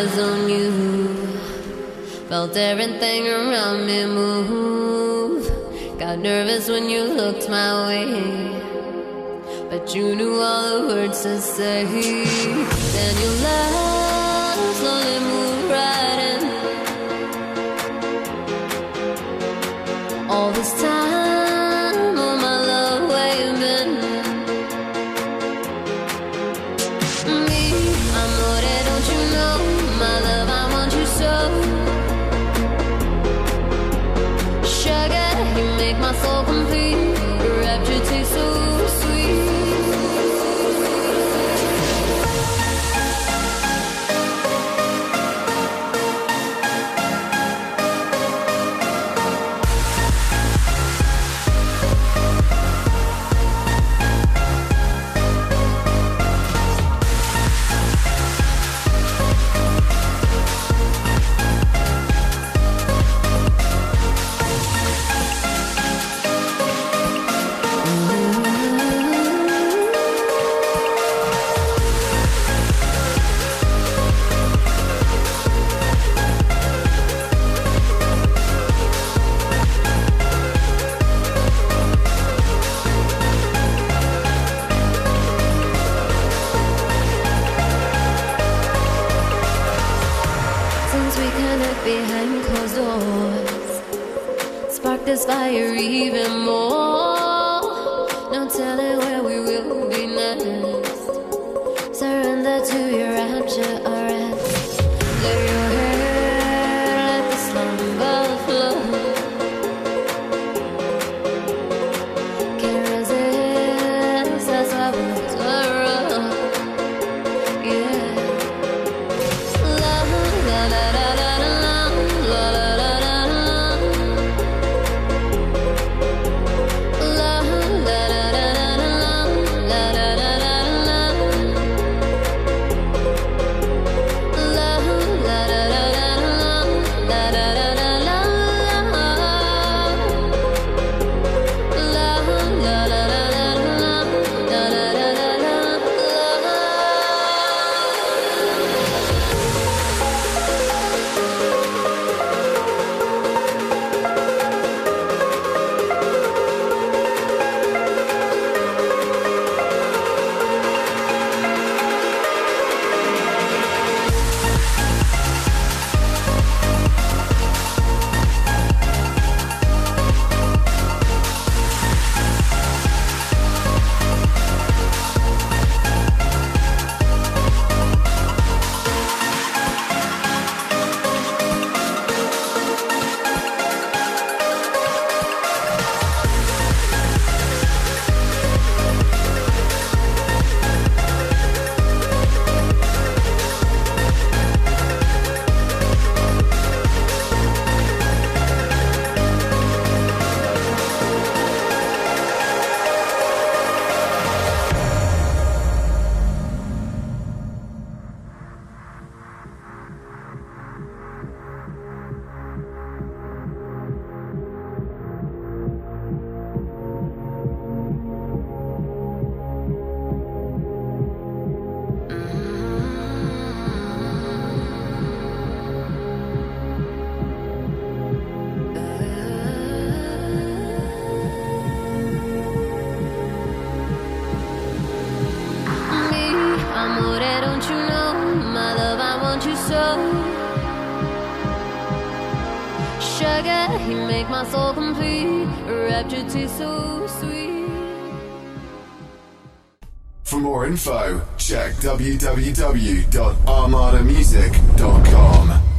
eyes on you. Felt everything around me move. Got nervous when you looked my way. But you knew all the words to say. Then you left, slowly moved right in. All this time, rapture takes away we connect behind closed doors, spark this fire even more. No telling where we so. Sugar, you make my soul complete. Rapture tastes so sweet. For more info, check www.armadamusic.com.